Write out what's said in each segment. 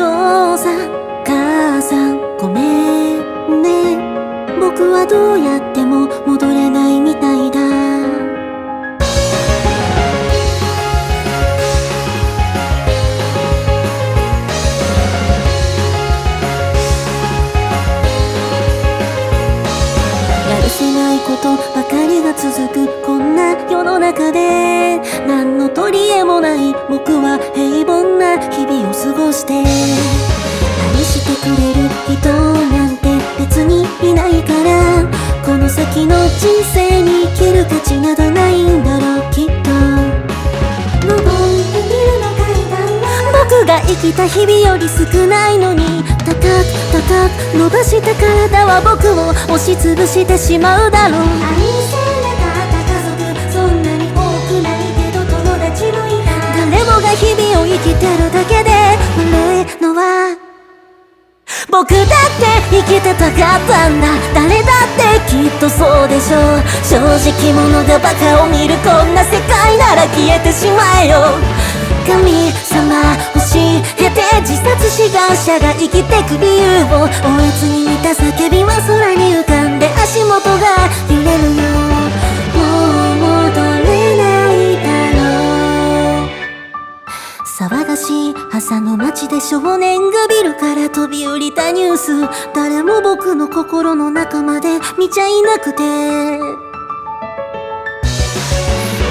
父さん母さんごめんね。僕はどうやっても戻れないみたいだ。やるせないことばかりが続く。僕は平凡な日々を過ごして何してくれる人なんて別にいないからこの先の人生に生きる価値などないんだろうきっと。僕が生きた日々より少ないのに高く高く伸ばした体は僕を押しつぶしてしまうだろう。僕だって生きてたかったんだ誰だってきっとそうでしょう正直者がバカを見るこんな世界なら消えてしまえよ。神様教えて自殺志願者が生きてく理由を追えずに朝の街で少年がビルから飛び降りたニュース。誰も僕の心の中まで見ちゃいなくて。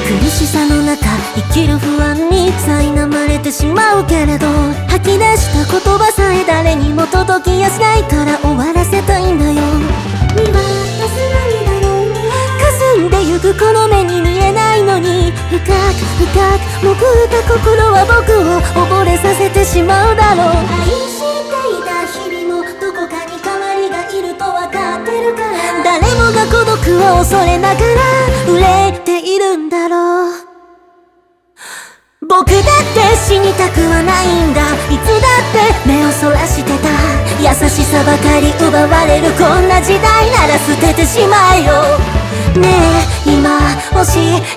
苦しさの中生きる不安に苛まれてしまうけれど。吐き出した言葉さえ誰にも届きやすないから。深く深く潜った心は僕を溺れさせてしまうだろう愛していた日々もどこかに代わりがいると分かってるから誰もが孤独を恐れながら憂えているんだろう僕だって死にたくはないんだ。いつだって目をそらしてた。優しさばかり奪われるこんな時代なら捨ててしまえよ。ねえ今教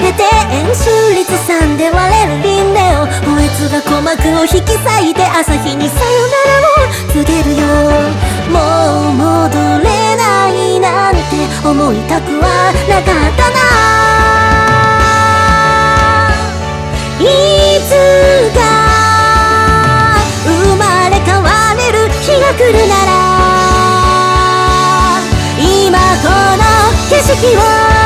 えて円周率3で割れる輪廻をおえつが鼓膜を引き裂いて朝日にさよならを告げるよもう戻れないなんて思いたくはなかったな。いつか生まれ変われる日が来るなら識を